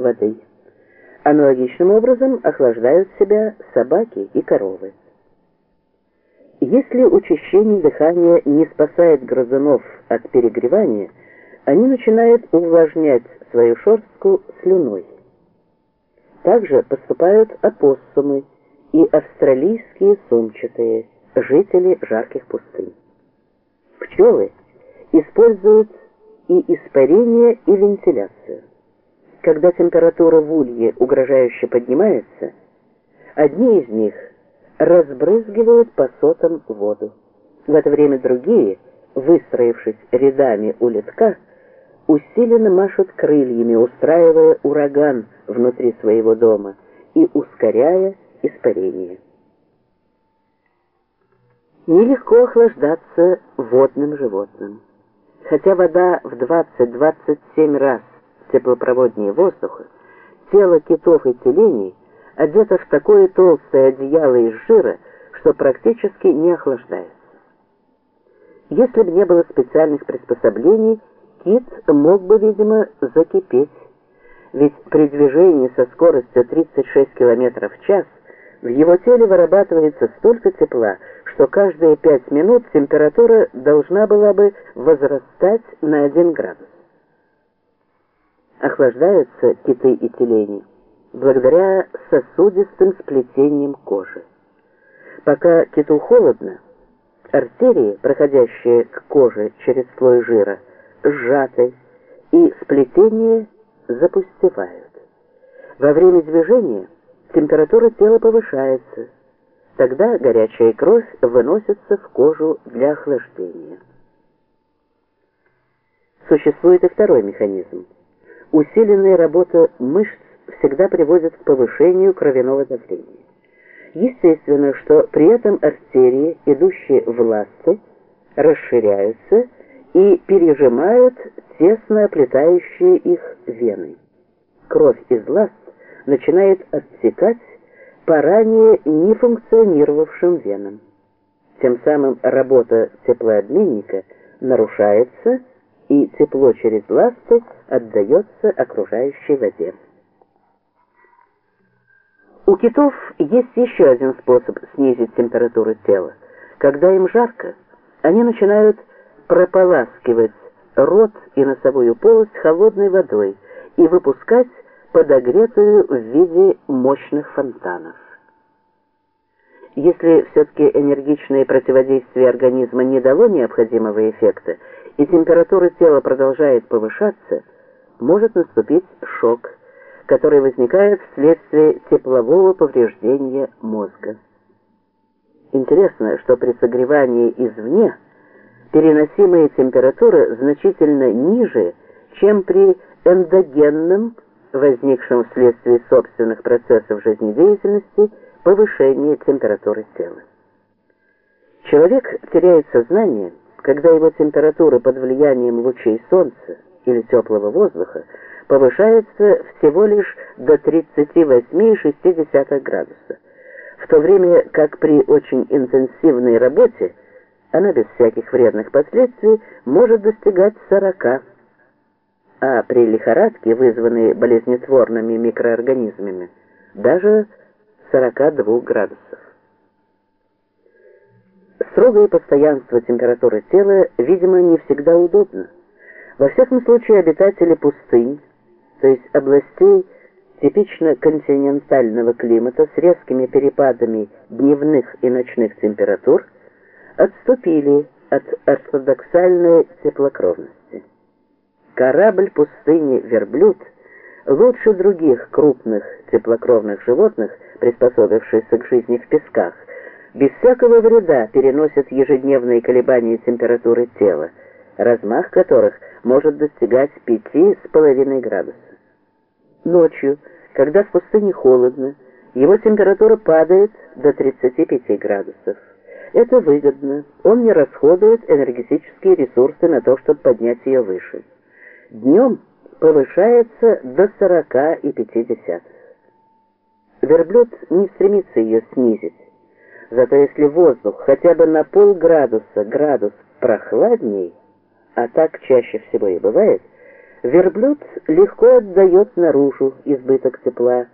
воды. Аналогичным образом охлаждают себя собаки и коровы. Если учащение дыхания не спасает грызунов от перегревания, они начинают увлажнять свою шерстку слюной. Также поступают опоссумы и австралийские сумчатые, жители жарких пустынь. Пчелы используют и испарение, и вентиляцию. Когда температура в улье угрожающе поднимается, одни из них разбрызгивают по сотам воду. В это время другие, выстроившись рядами у литка, усиленно машут крыльями, устраивая ураган внутри своего дома и ускоряя испарение. Нелегко охлаждаться водным животным. Хотя вода в 20-27 раз теплопроводнее воздуха, тело китов и тюленей одето в такое толстое одеяло из жира, что практически не охлаждается. Если бы не было специальных приспособлений, кит мог бы, видимо, закипеть, ведь при движении со скоростью 36 км в час в его теле вырабатывается столько тепла, что каждые 5 минут температура должна была бы возрастать на 1 градус. Охлаждаются киты и тюлени благодаря сосудистым сплетениям кожи. Пока киту холодно, артерии, проходящие к коже через слой жира, сжаты, и сплетения запустевают. Во время движения температура тела повышается, тогда горячая кровь выносится в кожу для охлаждения. Существует и второй механизм. Усиленная работа мышц всегда приводит к повышению кровяного давления. Естественно, что при этом артерии, идущие в ласты, расширяются и пережимают тесно оплетающие их вены. Кровь из ласт начинает отсекать по ранее не венам. Тем самым работа теплообменника нарушается, и тепло через ласты отдается окружающей воде. У китов есть еще один способ снизить температуру тела. Когда им жарко, они начинают прополаскивать рот и носовую полость холодной водой и выпускать подогретую в виде мощных фонтанов. Если все-таки энергичное противодействие организма не дало необходимого эффекта, и температура тела продолжает повышаться, может наступить шок, который возникает вследствие теплового повреждения мозга. Интересно, что при согревании извне переносимая температура значительно ниже, чем при эндогенном возникшем вследствие собственных процессов жизнедеятельности повышении температуры тела. Человек теряет сознание, когда его температура под влиянием лучей солнца или теплого воздуха повышается всего лишь до 38,6 градуса, в то время как при очень интенсивной работе она без всяких вредных последствий может достигать 40 а при лихорадке, вызванной болезнетворными микроорганизмами, даже 42 градусов. Строгое постоянство температуры тела, видимо, не всегда удобно. Во всяком случае, обитатели пустынь, то есть областей типично континентального климата с резкими перепадами дневных и ночных температур, отступили от ортодоксальной теплокровности. Корабль пустыни «Верблюд» лучше других крупных теплокровных животных, приспособившихся к жизни в песках, без всякого вреда переносят ежедневные колебания температуры тела, размах которых может достигать 5,5 градуса. Ночью, когда в пустыне холодно, его температура падает до 35 градусов. Это выгодно, он не расходует энергетические ресурсы на то, чтобы поднять ее выше днем повышается до 40 и 50. Верблюд не стремится ее снизить. Зато если воздух хотя бы на полградуса градус прохладней, а так чаще всего и бывает, Верблюд легко отдает наружу избыток тепла.